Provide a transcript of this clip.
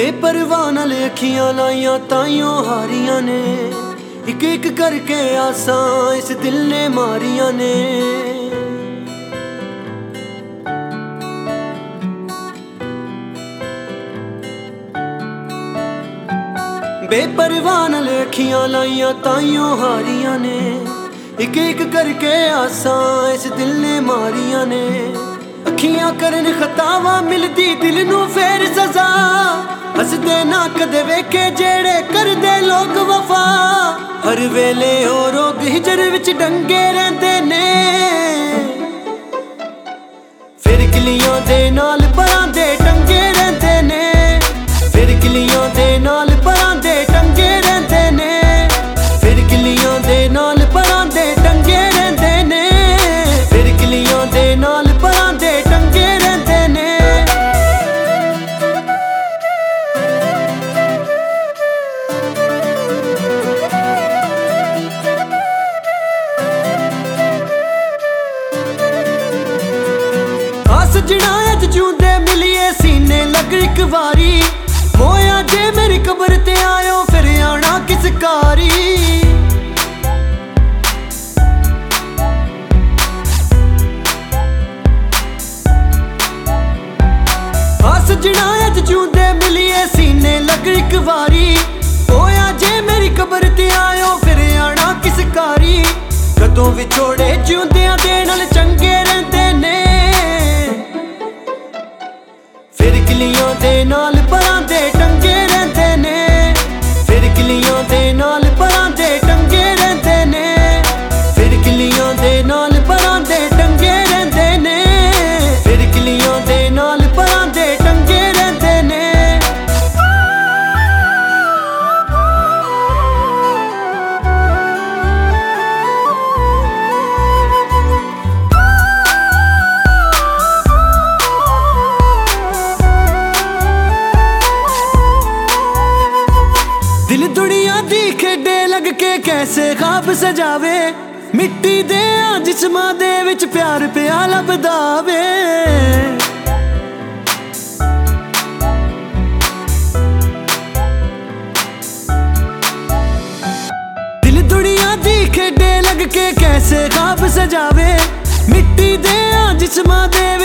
ਬੇਪਰਵਾਹ ਨਾਲ ਅੱਖੀਆਂ ਲਾਈਆਂ ਤਾਈਓ ਹਾਰੀਆਂ ਨੇ। ਇੱਕ ਇੱਕ ਕਰਕੇ ਆਸਾਂ ਇਸ ਦਿਲ ਨੇ ਮਾਰੀਆਂ ਨੇ। ਬੇਪਰਵਾਹ ਨਾਲ ਅੱਖੀਆਂ ਲਾਈਆਂ ਤਾਈਓ ਹਾਰੀਆਂ ਨੇ। ਇੱਕ ਇੱਕ ਕਰਕੇ ਆਸਾਂ ਇਸ ਦਿਲ ਨੇ ਮਾਰੀਆਂ ਨੇ। ਅੱਖੀਆਂ ਕਰਨ ਖਤਾਵਾਂ ਮਿਲਦੀ ਦਿਲ ਨੂੰ ਫੇਰ ਸਜ਼ਾ ਹੱਸਦੇ ਨਾ ਕਦੇ ਵੇਖੇ ਜਿਹੜੇ ਕਰਦੇ ਲੋਕ ਵਫਾ। ਹਰ ਵੇਲੇ ਉਹ ਰੋਗ ਹਿਜਰ ਵਿੱਚ ਡੰਗੇ ਰਹਿੰਦੇ ਨੇ। ਫਿਰ ਕਿਲੀਆਂ ਦੇ ਨਾਲ ਪਰਾਂ ਦੇ ਸਜਣਾ ਅੱਜ ਜੂੰਦੇ ਮਿਲੀਏ ਸੀਨੇ ਲੱਗ ਇੱਕ ਵਾਰੀ। ਹੋਇਆ ਜੇ ਮੇਰੀ ਕਬਰ ਤੇ ਆਇਓ, ਫਿਰ ਆਣਾ ਕਿਸ ਕਾਰੀ। ਆ ਅੱਜ ਜੂੰਦੇ ਮਿਲੀਏ ਸੀਨੇ ਲੱਗ ਇੱਕ ਵਾਰੀ। ਹੋਇਆ ਜੇ ਮੇਰੀ ਕਬਰ ਤੇ ਆਇਓ, ਫਿਰ ਆਣਾ ਕਿਸ ਕਾਰੀ। ਕਦੋਂ ਵਿਛੋੜੇ ਜਿਉਂਦੇ knowledge. ਦੀ ਖੇਡੇ ਲੱਗ ਕੇ ਕੈਸੇ ਖਾਬ ਸਜਾਵੇ? ਮਿੱਟੀ ਦੇ ਆ ਜਿਸਮਾਂ ਦੇ ਵਿੱਚ ਪਿਆਰ ਪਿਆ ਲੱਭਦਾ ਵੇ। ਦਿਲ ਦੁਨੀਆ ਦੀ ਖੇਡੇ ਲੱਗ ਕੇ ਕੈਸੇ ਖਾਬ ਸਜਾਵੇ? ਮਿੱਟੀ ਦੇ ਆ ਜਿਸਮਾਂ ਦੇ